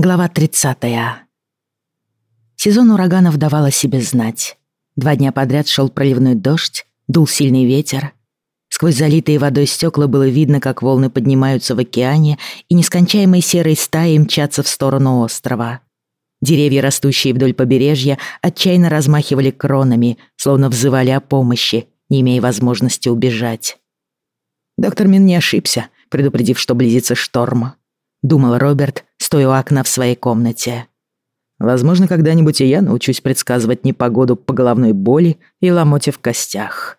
Глава 30. Сезон ураганов давал о себе знать. Два дня подряд шел проливной дождь, дул сильный ветер. Сквозь залитые водой стекла было видно, как волны поднимаются в океане и нескончаемой серой стаей мчатся в сторону острова. Деревья, растущие вдоль побережья, отчаянно размахивали кронами, словно взывали о помощи, не имея возможности убежать. Доктор Мин не ошибся, предупредив, что близится шторм. Думал Роберт, стоя у окна в своей комнате. Возможно, когда-нибудь и я научусь предсказывать непогоду по головной боли и ломоте в костях.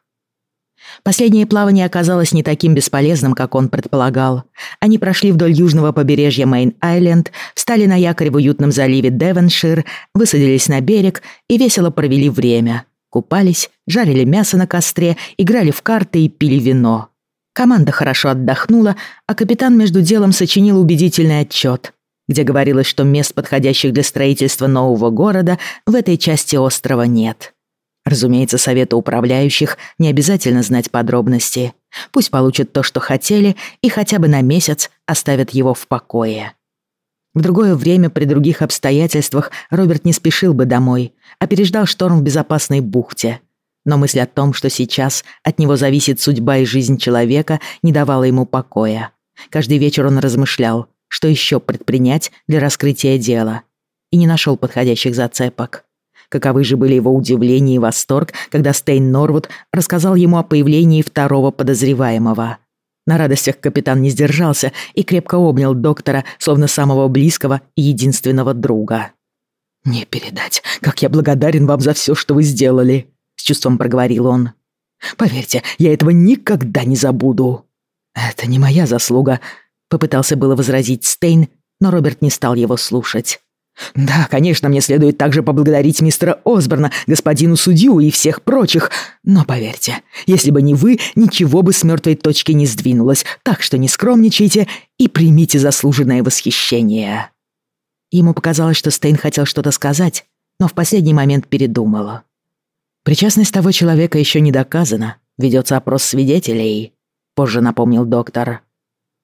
Последнее плавание оказалось не таким бесполезным, как он предполагал. Они прошли вдоль южного побережья Мейн-Айленд, встали на якорь в уютном заливе Девоншир, высадились на берег и весело провели время. Купались, жарили мясо на костре, играли в карты и пили вино. Команда хорошо отдохнула, а капитан между делом сочинил убедительный отчет, где говорилось, что мест, подходящих для строительства нового города, в этой части острова нет. Разумеется, совету управляющих не обязательно знать подробности. Пусть получат то, что хотели, и хотя бы на месяц оставят его в покое. В другое время, при других обстоятельствах, Роберт не спешил бы домой, а переждал шторм в безопасной бухте — но мысль о том, что сейчас от него зависит судьба и жизнь человека, не давала ему покоя. Каждый вечер он размышлял, что еще предпринять для раскрытия дела, и не нашел подходящих зацепок. Каковы же были его удивление и восторг, когда Стейн Норвуд рассказал ему о появлении второго подозреваемого. На радостях капитан не сдержался и крепко обнял доктора, словно самого близкого и единственного друга. «Не передать, как я благодарен вам за все, что вы сделали», с чувством проговорил он. «Поверьте, я этого никогда не забуду». «Это не моя заслуга», — попытался было возразить Стейн, но Роберт не стал его слушать. «Да, конечно, мне следует также поблагодарить мистера Осборна, господину судью и всех прочих, но поверьте, если бы не вы, ничего бы с мертвой точки не сдвинулось, так что не скромничайте и примите заслуженное восхищение». Ему показалось, что Стейн хотел что-то сказать, но в последний момент передумала. Причастность того человека еще не доказана. Ведется опрос свидетелей, позже напомнил доктор.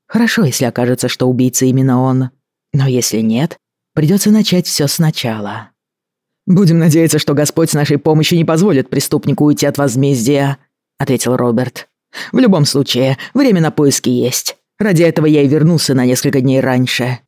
Хорошо, если окажется, что убийца именно он. Но если нет, придется начать все сначала. «Будем надеяться, что Господь с нашей помощью не позволит преступнику уйти от возмездия», — ответил Роберт. «В любом случае, время на поиски есть. Ради этого я и вернулся на несколько дней раньше».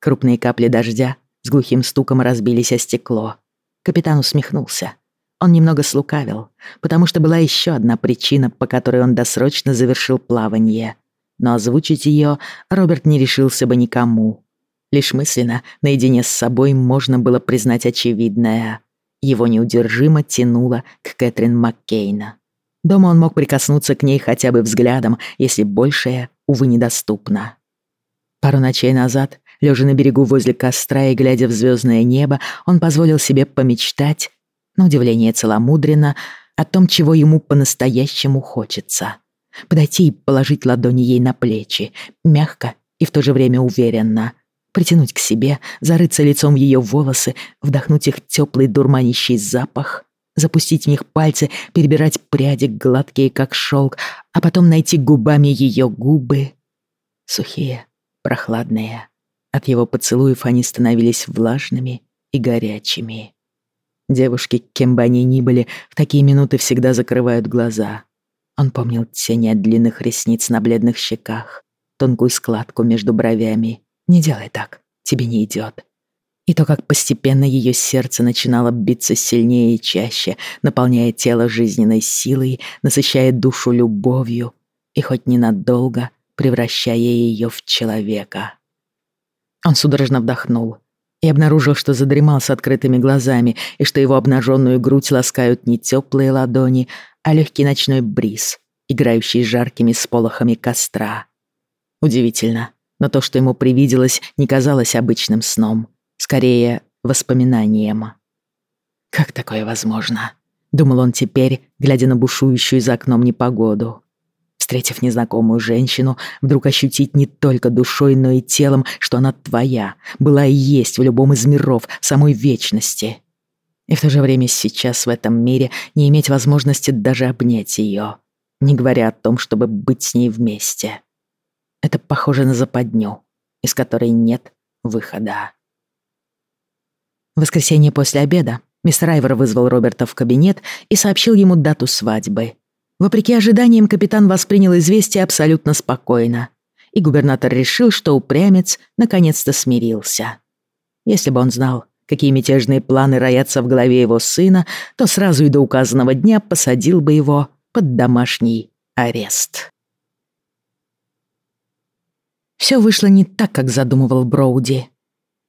Крупные капли дождя с глухим стуком разбились о стекло. Капитан усмехнулся. Он немного слукавил, потому что была еще одна причина, по которой он досрочно завершил плавание. Но озвучить ее Роберт не решился бы никому. Лишь мысленно, наедине с собой, можно было признать очевидное. Его неудержимо тянуло к Кэтрин Маккейна. Дома он мог прикоснуться к ней хотя бы взглядом, если большее, увы, недоступно. Пару ночей назад, лежа на берегу возле костра и глядя в звездное небо, он позволил себе помечтать на удивление целомудренно, о том, чего ему по-настоящему хочется. Подойти и положить ладони ей на плечи, мягко и в то же время уверенно. Притянуть к себе, зарыться лицом в ее волосы, вдохнуть их теплый дурманящий запах, запустить в них пальцы, перебирать пряди, гладкие как шелк, а потом найти губами ее губы. Сухие, прохладные. От его поцелуев они становились влажными и горячими. Девушки, кем бы они ни были, в такие минуты всегда закрывают глаза. Он помнил тени от длинных ресниц на бледных щеках, тонкую складку между бровями. «Не делай так, тебе не идет». И то, как постепенно ее сердце начинало биться сильнее и чаще, наполняя тело жизненной силой, насыщая душу любовью и хоть ненадолго превращая ее в человека. Он судорожно вдохнул, и обнаружил, что задремал с открытыми глазами и что его обнаженную грудь ласкают не теплые ладони, а легкий ночной бриз, играющий жаркими сполохами костра. Удивительно, но то, что ему привиделось, не казалось обычным сном, скорее воспоминанием. «Как такое возможно?» — думал он теперь, глядя на бушующую за окном непогоду встретив незнакомую женщину, вдруг ощутить не только душой, но и телом, что она твоя, была и есть в любом из миров, самой вечности. И в то же время сейчас в этом мире не иметь возможности даже обнять ее, не говоря о том, чтобы быть с ней вместе. Это похоже на западню, из которой нет выхода. В воскресенье после обеда мистер Айвор вызвал Роберта в кабинет и сообщил ему дату свадьбы. Вопреки ожиданиям, капитан воспринял известие абсолютно спокойно, и губернатор решил, что упрямец наконец-то смирился. Если бы он знал, какие мятежные планы роятся в голове его сына, то сразу и до указанного дня посадил бы его под домашний арест. Все вышло не так, как задумывал Броуди.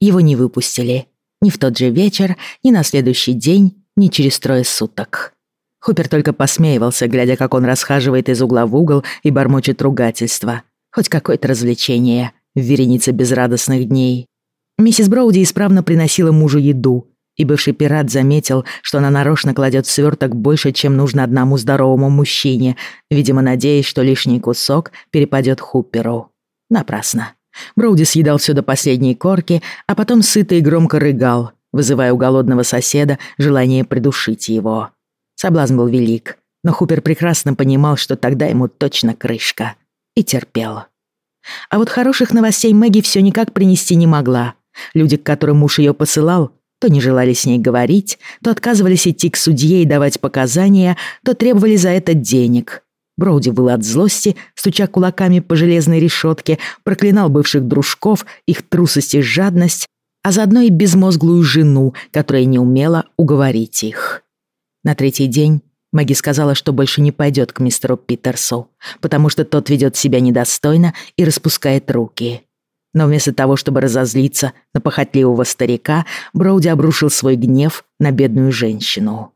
Его не выпустили ни в тот же вечер, ни на следующий день, ни через трое суток. Хупер только посмеивался, глядя, как он расхаживает из угла в угол и бормочет ругательства. Хоть какое-то развлечение в веренице безрадостных дней. Миссис Броуди исправно приносила мужу еду, и бывший пират заметил, что она нарочно кладет сверток больше, чем нужно одному здоровому мужчине, видимо, надеясь, что лишний кусок перепадет Хуперу. Напрасно. Броуди съедал все до последней корки, а потом сыто и громко рыгал, вызывая у голодного соседа желание придушить его. Соблазн был велик, но Хупер прекрасно понимал, что тогда ему точно крышка. И терпел. А вот хороших новостей Мэгги все никак принести не могла. Люди, к которым муж ее посылал, то не желали с ней говорить, то отказывались идти к судье и давать показания, то требовали за это денег. Броуди был от злости, стуча кулаками по железной решетке, проклинал бывших дружков, их трусость и жадность, а заодно и безмозглую жену, которая не умела уговорить их. На третий день Мэгги сказала, что больше не пойдет к мистеру Питерсу, потому что тот ведет себя недостойно и распускает руки. Но вместо того, чтобы разозлиться на похотливого старика, Броуди обрушил свой гнев на бедную женщину.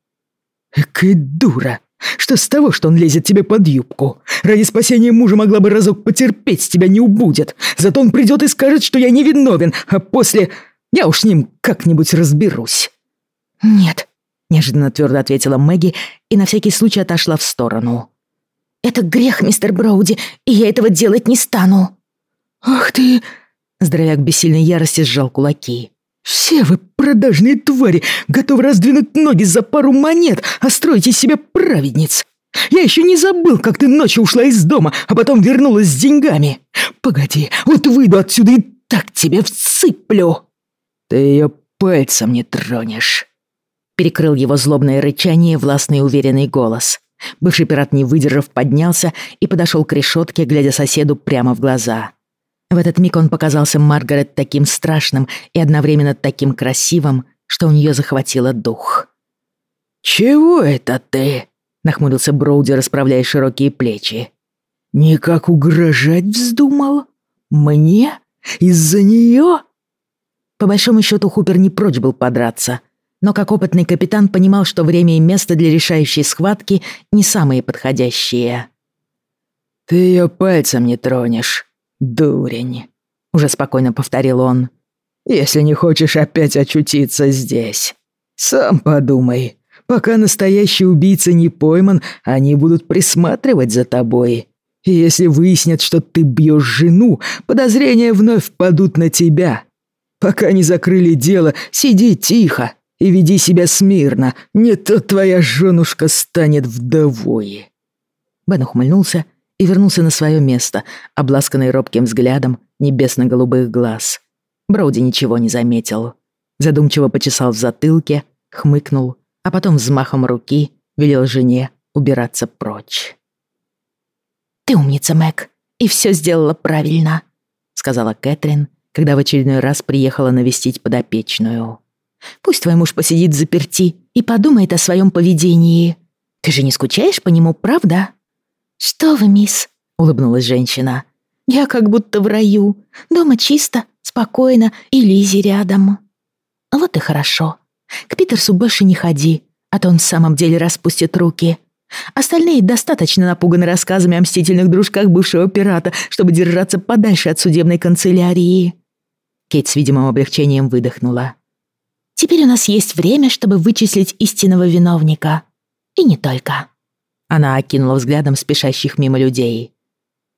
«Экая дура! Что с того, что он лезет тебе под юбку? Ради спасения мужа могла бы разок потерпеть, с тебя не убудет. Зато он придет и скажет, что я невиновен, а после... Я уж с ним как-нибудь разберусь». «Нет», — неожиданно твердо ответила Мэгги и на всякий случай отошла в сторону. «Это грех, мистер Броуди, и я этого делать не стану». «Ах ты...» Здоровяк бессильной ярости сжал кулаки. «Все вы продажные твари, готовы раздвинуть ноги за пару монет, а строите из себя праведниц. Я еще не забыл, как ты ночью ушла из дома, а потом вернулась с деньгами. Погоди, вот выйду отсюда и так тебе всыплю!» «Ты ее пальцем не тронешь!» Перекрыл его злобное рычание властный уверенный голос. Бывший пират, не выдержав, поднялся и подошел к решетке, глядя соседу прямо в глаза. В этот миг он показался Маргарет таким страшным и одновременно таким красивым, что у нее захватило дух. «Чего это ты?» — нахмурился Броуди, расправляя широкие плечи. «Никак угрожать вздумал? Мне? Из-за нее?» По большому счету Хупер не прочь был подраться, но как опытный капитан понимал, что время и место для решающей схватки не самые подходящие. «Ты ее пальцем не тронешь», «Дурень», — уже спокойно повторил он. «Если не хочешь опять очутиться здесь, сам подумай. Пока настоящий убийца не пойман, они будут присматривать за тобой. И если выяснят, что ты бьешь жену, подозрения вновь падут на тебя. Пока не закрыли дело, сиди тихо и веди себя смирно, не то твоя женушка станет вдовой». Бен ухмыльнулся и вернулся на свое место, обласканный робким взглядом небесно-голубых глаз. Броуди ничего не заметил. Задумчиво почесал в затылке, хмыкнул, а потом взмахом руки велел жене убираться прочь. «Ты умница, Мэг, и все сделала правильно», — сказала Кэтрин, когда в очередной раз приехала навестить подопечную. «Пусть твой муж посидит заперти и подумает о своем поведении. Ты же не скучаешь по нему, правда?» «Что вы, мисс?» — улыбнулась женщина. «Я как будто в раю. Дома чисто, спокойно и Лизи рядом». «Вот и хорошо. К Питерсу больше не ходи, а то он в самом деле распустит руки. Остальные достаточно напуганы рассказами о мстительных дружках бывшего пирата, чтобы держаться подальше от судебной канцелярии». Кейт с видимым облегчением выдохнула. «Теперь у нас есть время, чтобы вычислить истинного виновника. И не только». Она окинула взглядом спешащих мимо людей.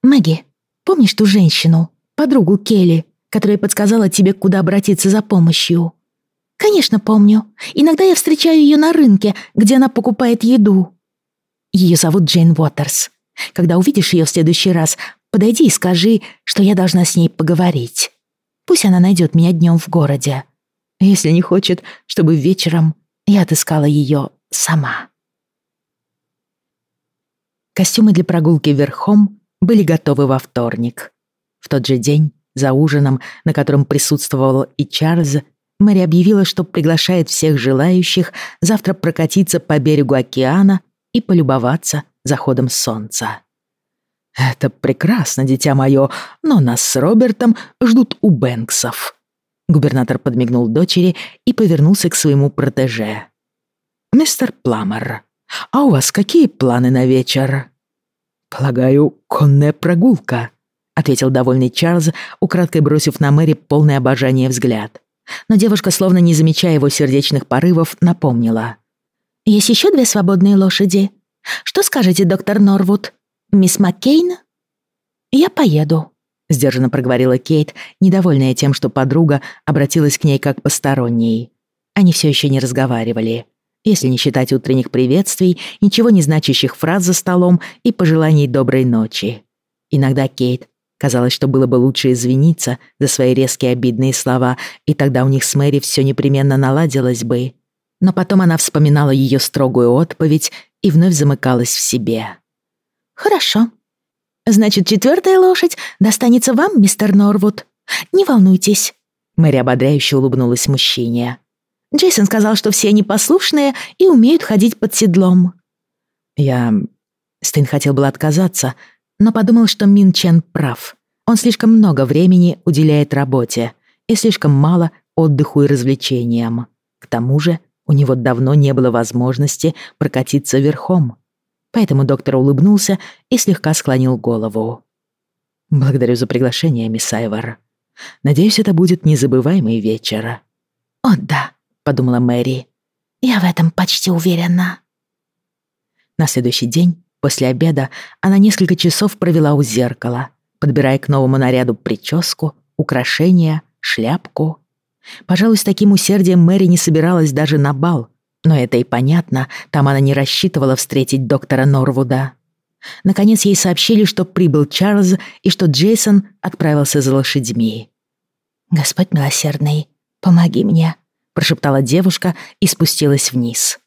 «Мэгги, помнишь ту женщину, подругу Келли, которая подсказала тебе, куда обратиться за помощью?» «Конечно, помню. Иногда я встречаю ее на рынке, где она покупает еду». Ее зовут Джейн Уотерс. Когда увидишь ее в следующий раз, подойди и скажи, что я должна с ней поговорить. Пусть она найдет меня днем в городе. Если не хочет, чтобы вечером я отыскала ее сама. Костюмы для прогулки верхом были готовы во вторник. В тот же день, за ужином, на котором присутствовал и Чарльз, Мэри объявила, что приглашает всех желающих завтра прокатиться по берегу океана и полюбоваться заходом солнца. «Это прекрасно, дитя мое, но нас с Робертом ждут у Бэнксов». Губернатор подмигнул дочери и повернулся к своему протеже. «Мистер Пламер, а у вас какие планы на вечер?» «Полагаю, конная прогулка», — ответил довольный Чарльз, украдкой бросив на Мэри полное обожание взгляд. Но девушка, словно не замечая его сердечных порывов, напомнила. «Есть еще две свободные лошади. Что скажете, доктор Норвуд? Мисс Маккейн?» «Я поеду», — сдержанно проговорила Кейт, недовольная тем, что подруга обратилась к ней как посторонней. Они все еще не разговаривали. Если не считать утренних приветствий, ничего не значащих фраз за столом и пожеланий доброй ночи. Иногда Кейт Казалось, что было бы лучше извиниться за свои резкие обидные слова, и тогда у них с Мэри все непременно наладилось бы. Но потом она вспоминала ее строгую отповедь и вновь замыкалась в себе. «Хорошо. Значит, четвертая лошадь достанется вам, мистер Норвуд. Не волнуйтесь». Мэри ободряюще улыбнулась мужчине. «Джейсон сказал, что все они послушные и умеют ходить под седлом». «Я...» Стэн хотел было отказаться, но подумал, что Мин Чен прав. Он слишком много времени уделяет работе и слишком мало отдыху и развлечениям. К тому же у него давно не было возможности прокатиться верхом. Поэтому доктор улыбнулся и слегка склонил голову. «Благодарю за приглашение, мисс Айвар. Надеюсь, это будет незабываемый вечер». «О, да», — подумала Мэри. «Я в этом почти уверена». На следующий день После обеда она несколько часов провела у зеркала, подбирая к новому наряду прическу, украшения, шляпку. Пожалуй, с таким усердием Мэри не собиралась даже на бал, но это и понятно, там она не рассчитывала встретить доктора Норвуда. Наконец ей сообщили, что прибыл Чарльз и что Джейсон отправился за лошадьми. «Господь милосердный, помоги мне», — прошептала девушка и спустилась вниз.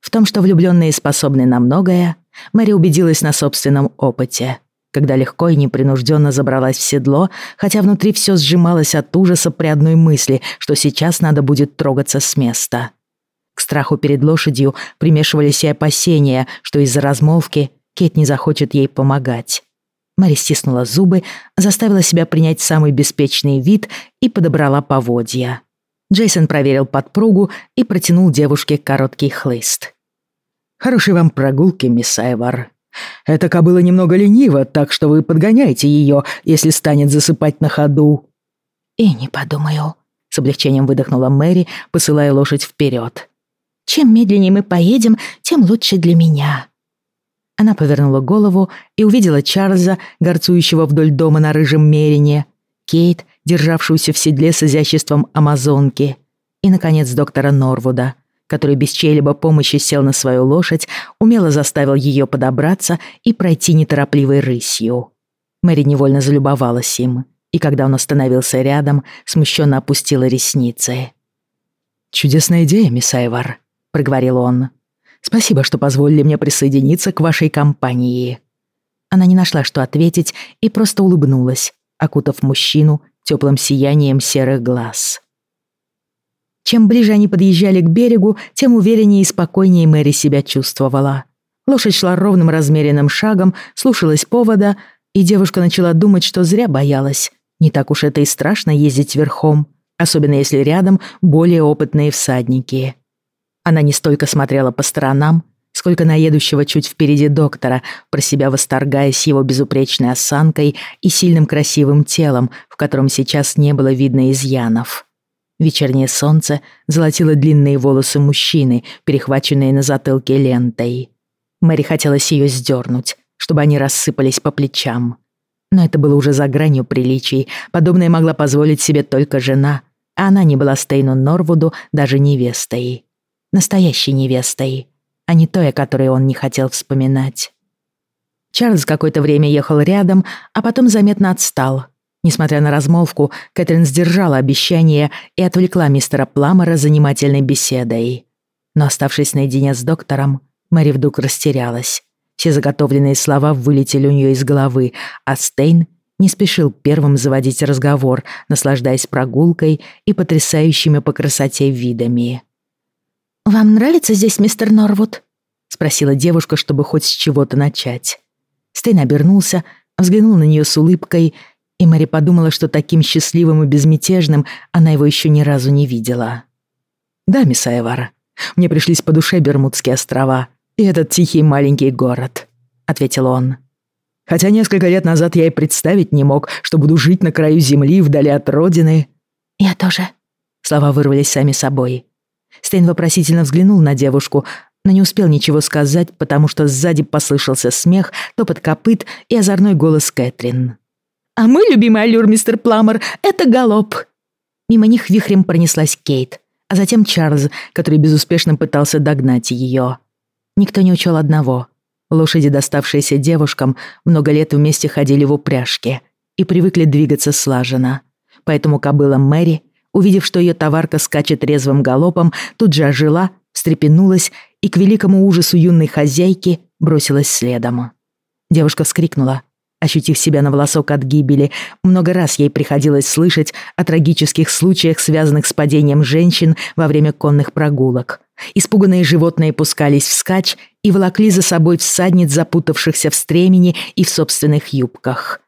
В том, что влюбленные способны на многое, Мэри убедилась на собственном опыте, когда легко и непринужденно забралась в седло, хотя внутри все сжималось от ужаса при одной мысли, что сейчас надо будет трогаться с места. К страху перед лошадью примешивались и опасения, что из-за размолвки Кет не захочет ей помогать. Мэри стиснула зубы, заставила себя принять самый беспечный вид и подобрала поводья. Джейсон проверил подпругу и протянул девушке короткий хлыст. «Хорошей вам прогулки, мисс Айвар. Эта кобыла немного ленива, так что вы подгоняйте ее, если станет засыпать на ходу». «И не подумаю», — с облегчением выдохнула Мэри, посылая лошадь вперед. «Чем медленнее мы поедем, тем лучше для меня». Она повернула голову и увидела Чарльза, горцующего вдоль дома на рыжем мерине, Кейт, державшуюся в седле с изяществом амазонки, и, наконец, доктора Норвуда, который без чьей-либо помощи сел на свою лошадь, умело заставил ее подобраться и пройти неторопливой рысью. Мэри невольно залюбовалась им, и когда он остановился рядом, смущенно опустила ресницы. «Чудесная идея, мисс Айвар», — проговорил он. «Спасибо, что позволили мне присоединиться к вашей компании». Она не нашла, что ответить, и просто улыбнулась, окутав мужчину теплым сиянием серых глаз. Чем ближе они подъезжали к берегу, тем увереннее и спокойнее Мэри себя чувствовала. Лошадь шла ровным размеренным шагом, слушалась повода, и девушка начала думать, что зря боялась. Не так уж это и страшно ездить верхом, особенно если рядом более опытные всадники. Она не столько смотрела по сторонам, сколько на едущего чуть впереди доктора, про себя восторгаясь его безупречной осанкой и сильным красивым телом, в котором сейчас не было видно изъянов. Вечернее солнце золотило длинные волосы мужчины, перехваченные на затылке лентой. Мэри хотелось ее сдернуть, чтобы они рассыпались по плечам. Но это было уже за гранью приличий. Подобное могла позволить себе только жена, а она не была Стейну Норвуду даже невестой. Настоящей невестой, а не той, о которой он не хотел вспоминать. Чарльз какое-то время ехал рядом, а потом заметно отстал. Несмотря на размолвку, Кэтрин сдержала обещание и отвлекла мистера Пламера занимательной беседой. Но оставшись наедине с доктором, Мэри вдруг растерялась. Все заготовленные слова вылетели у нее из головы, а Стейн не спешил первым заводить разговор, наслаждаясь прогулкой и потрясающими по красоте видами. «Вам нравится здесь, мистер Норвуд?» — спросила девушка, чтобы хоть с чего-то начать. Стейн обернулся, взглянул на нее с улыбкой, и Мэри подумала, что таким счастливым и безмятежным она его еще ни разу не видела. «Да, мисс Айвара, мне пришлись по душе Бермудские острова и этот тихий маленький город», — ответил он. «Хотя несколько лет назад я и представить не мог, что буду жить на краю земли, вдали от родины». «Я тоже», — слова вырвались сами собой. Стейн вопросительно взглянул на девушку, но не успел ничего сказать, потому что сзади послышался смех, топот копыт и озорной голос Кэтрин. «А мой любимый аллюр, мистер Пламер, это галоп!» Мимо них вихрем пронеслась Кейт, а затем Чарльз, который безуспешно пытался догнать ее. Никто не учел одного. Лошади, доставшиеся девушкам, много лет вместе ходили в упряжке и привыкли двигаться слаженно. Поэтому кобыла Мэри, увидев, что ее товарка скачет резвым галопом, тут же ожила, встрепенулась и к великому ужасу юной хозяйки бросилась следом. Девушка вскрикнула, ощутив себя на волосок от гибели. Много раз ей приходилось слышать о трагических случаях, связанных с падением женщин во время конных прогулок. Испуганные животные пускались вскачь и волокли за собой всадниц, запутавшихся в стремени и в собственных юбках.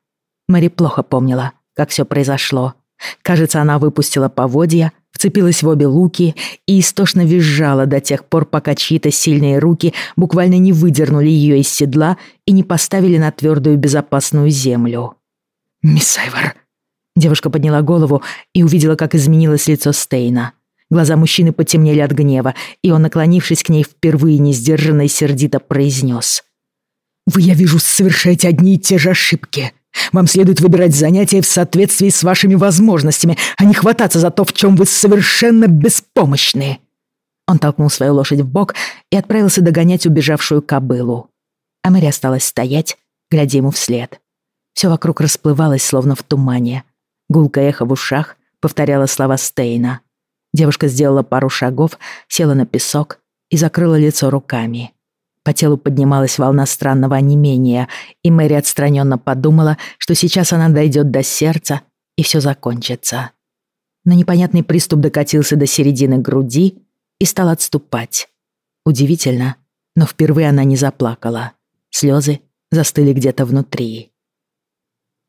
Мэри плохо помнила, как все произошло. Кажется, она выпустила поводья, вцепилась в обе луки и истошно визжала до тех пор, пока чьи-то сильные руки буквально не выдернули ее из седла и не поставили на твердую безопасную землю. «Мисс Айвар!» Девушка подняла голову и увидела, как изменилось лицо Стейна. Глаза мужчины потемнели от гнева, и он, наклонившись к ней, впервые несдержанно и сердито произнес. «Вы, я вижу, совершаете одни и те же ошибки. Вам следует выбирать занятия в соответствии с вашими возможностями, а не хвататься за то, в чем вы совершенно беспомощны». Он толкнул свою лошадь в бок и отправился догонять убежавшую кобылу. А Мэри осталась стоять, глядя ему вслед. Все вокруг расплывалось, словно в тумане. Гулко эхо в ушах повторяла слова Стейна. Девушка сделала пару шагов, села на песок и закрыла лицо руками. По телу поднималась волна странного онемения, и Мэри отстраненно подумала, что сейчас она дойдет до сердца, и все закончится. Но непонятный приступ докатился до середины груди и стал отступать. Удивительно, но впервые она не заплакала. Слезы застыли где-то внутри.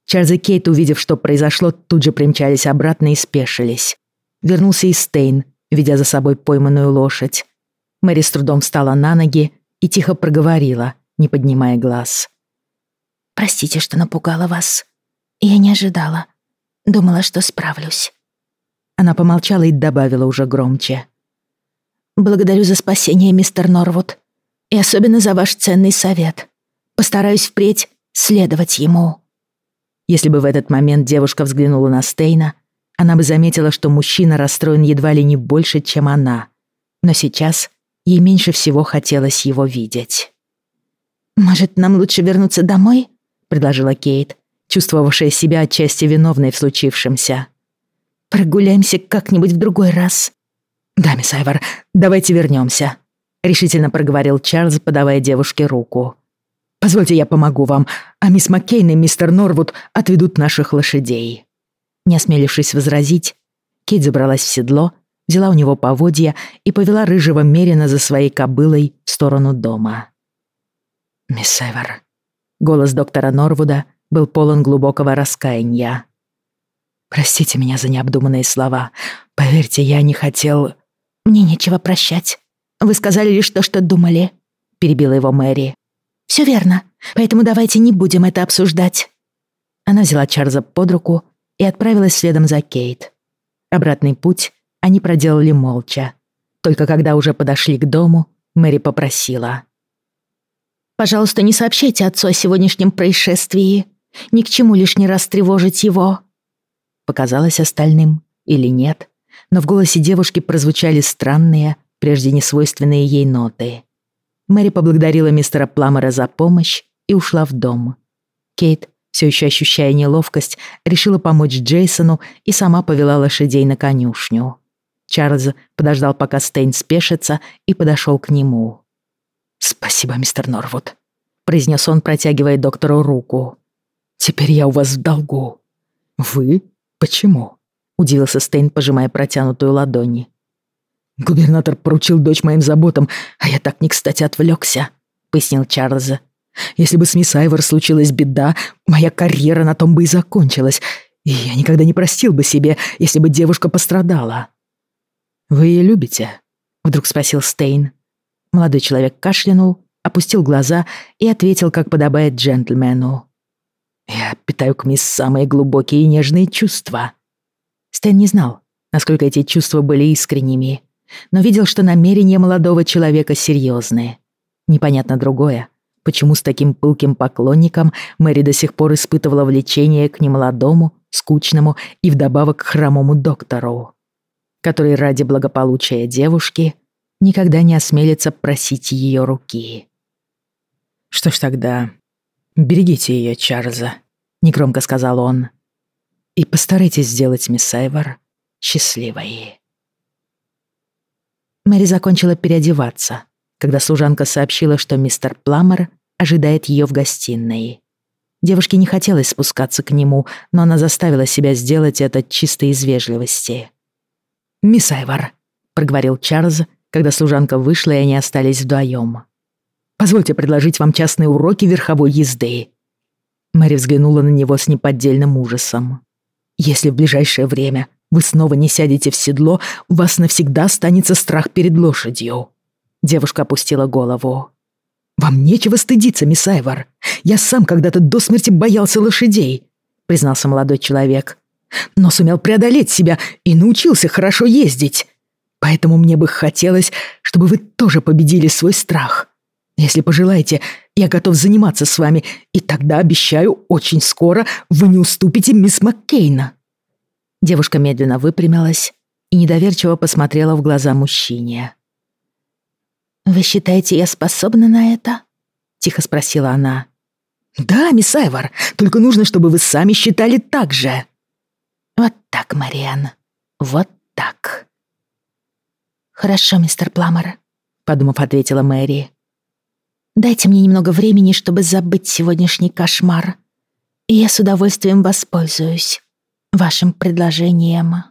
Чарльз и Кейт, увидев, что произошло, тут же примчались обратно и спешились. Вернулся и Стейн, ведя за собой пойманную лошадь. Мэри с трудом встала на ноги и тихо проговорила, не поднимая глаз. «Простите, что напугала вас. Я не ожидала. Думала, что справлюсь». Она помолчала и добавила уже громче. «Благодарю за спасение, мистер Норвуд, и особенно за ваш ценный совет. Постараюсь впредь следовать ему». Если бы в этот момент девушка взглянула на Стейна, она бы заметила, что мужчина расстроен едва ли не больше, чем она. Но сейчас Ей меньше всего хотелось его видеть. «Может, нам лучше вернуться домой?» — предложила Кейт, чувствовавшая себя отчасти виновной в случившемся. «Прогуляемся как-нибудь в другой раз». «Да, мисс Айвар, давайте вернемся», — решительно проговорил Чарльз, подавая девушке руку. «Позвольте, я помогу вам, а мисс Маккейн и мистер Норвуд отведут наших лошадей». Не осмелившись возразить, Кейт забралась в седло взяла у него поводья и повела рыжего Мерина за своей кобылой в сторону дома. «Мисс Эвер», — голос доктора Норвуда был полон глубокого раскаяния. «Простите меня за необдуманные слова. Поверьте, я не хотел...» «Мне нечего прощать. Вы сказали лишь то, что думали», — перебила его Мэри. «Все верно, поэтому давайте не будем это обсуждать». Она взяла Чарльза под руку и отправилась следом за Кейт. Обратный путь они проделали молча. Только когда уже подошли к дому, Мэри попросила. «Пожалуйста, не сообщайте отцу о сегодняшнем происшествии. Ни к чему лишний раз тревожить его». Показалось остальным или нет, но в голосе девушки прозвучали странные, прежде не свойственные ей ноты. Мэри поблагодарила мистера Пламера за помощь и ушла в дом. Кейт все еще ощущая неловкость, решила помочь Джейсону и сама повела лошадей на конюшню. Чарльз подождал, пока Стейн спешится, и подошел к нему. «Спасибо, мистер Норвуд», — произнес он, протягивая доктору руку. «Теперь я у вас в долгу». «Вы? Почему?» — удивился Стейн, пожимая протянутую ладони. «Губернатор поручил дочь моим заботам, а я так не кстати отвлекся», — пояснил Чарльз. Если бы с мисс Айвор случилась беда, моя карьера на том бы и закончилась, и я никогда не простил бы себе, если бы девушка пострадала. «Вы ее любите?» — вдруг спросил Стейн. Молодой человек кашлянул, опустил глаза и ответил, как подобает джентльмену. «Я питаю к мисс самые глубокие и нежные чувства». Стейн не знал, насколько эти чувства были искренними, но видел, что намерения молодого человека серьезные. Непонятно другое почему с таким пылким поклонником Мэри до сих пор испытывала влечение к немолодому, скучному и вдобавок хромому доктору, который ради благополучия девушки никогда не осмелится просить ее руки. «Что ж тогда, берегите ее, Чарльза», — негромко сказал он, «и постарайтесь сделать мисс Айвор счастливой». Мэри закончила переодеваться — когда служанка сообщила, что мистер Пламер ожидает ее в гостиной. Девушке не хотелось спускаться к нему, но она заставила себя сделать это чисто из вежливости. «Мисс Айвар», — проговорил Чарльз, когда служанка вышла, и они остались вдвоем. «Позвольте предложить вам частные уроки верховой езды». Мэри взглянула на него с неподдельным ужасом. «Если в ближайшее время вы снова не сядете в седло, у вас навсегда останется страх перед лошадью». Девушка опустила голову. «Вам нечего стыдиться, мисс Айвар. Я сам когда-то до смерти боялся лошадей», — признался молодой человек. «Но сумел преодолеть себя и научился хорошо ездить. Поэтому мне бы хотелось, чтобы вы тоже победили свой страх. Если пожелаете, я готов заниматься с вами, и тогда, обещаю, очень скоро вы не уступите мисс Маккейна». Девушка медленно выпрямилась и недоверчиво посмотрела в глаза мужчине. «Вы считаете, я способна на это?» — тихо спросила она. «Да, мисс Айвар, только нужно, чтобы вы сами считали так же». «Вот так, Мариан, вот так». «Хорошо, мистер Пламер», — подумав, ответила Мэри. «Дайте мне немного времени, чтобы забыть сегодняшний кошмар, и я с удовольствием воспользуюсь вашим предложением».